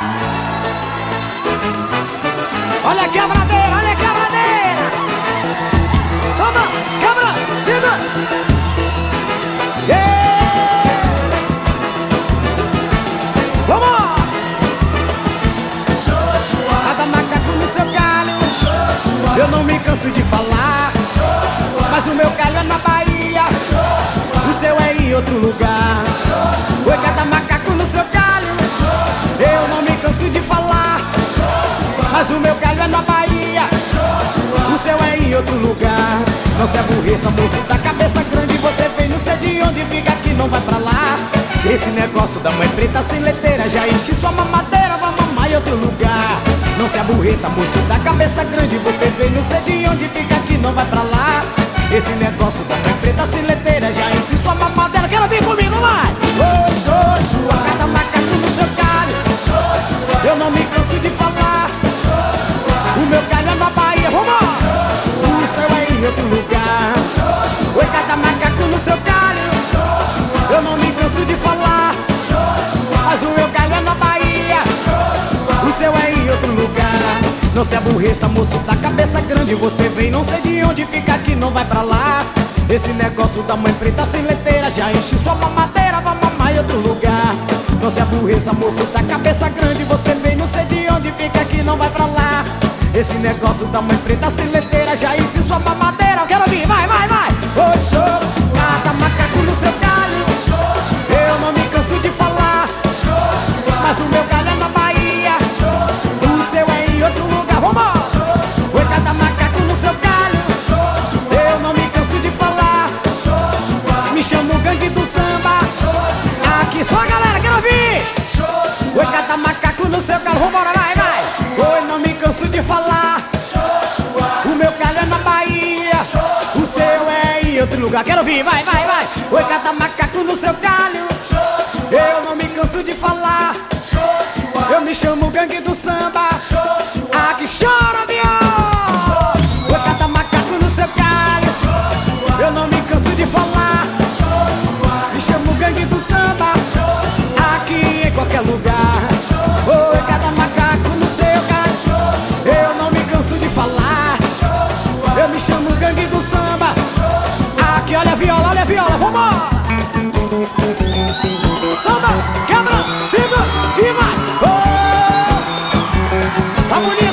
Olha a quebradeira, olha a quebradeira. Samba, quebra, siga. Yeah. Vamos! Cada macaco no seu galho. Eu não me canso de falar. Mas o meu galho é na Bahia. O seu é em outro lugar. Se aborreça, moço da cabeça grande. Você vem, não sei de onde fica que não vai pra lá. Esse negócio da mãe preta sem leiteira já enche sua mamadeira. Vai mamar em outro lugar. Não se aborreça, moço da cabeça grande. Você vem, não sei de onde fica que não vai pra lá. Esse negócio da mãe preta sem leiteira já enche sua mamadeira. Quero vir comigo, vai! Ô, a cada macaco no seu galho. Eu não me canso de falar. O meu galho é na Bahia, vamos! Em outro lugar. Oi, cada macaco no seu galho. Eu não me canso de falar. Mas o meu galho é na Bahia. O seu é em outro lugar. Não se aborreça, moço da cabeça grande. Você vem, não sei de onde fica que não vai pra lá. Esse negócio da mãe preta sem leiteira já enche sua mamadeira. Vai mamar em outro lugar. Não se aborreça, moço da cabeça grande. Você vem, Esse negócio da mãe preta sem leiteira já enche sua mamadeira. Eu quero ouvir, vai, vai, vai. Ô, show, cada macaco no seu galho. Eu não me canso de falar. Mas o meu galho é na Bahia. O seu é em outro lugar. Vamos! Oi, cada macaco no seu galho. Eu não me canso de falar. Me chamo gangue do samba. Aqui só a galera, quero ouvir. Oi, cada macaco lugar. Quero ouvir, vai, vai, vai. Oi, cada macaco no seu galho. Eu não me canso de falar. Eu me chamo gangue do samba. Aqui chora, viu? harmonia.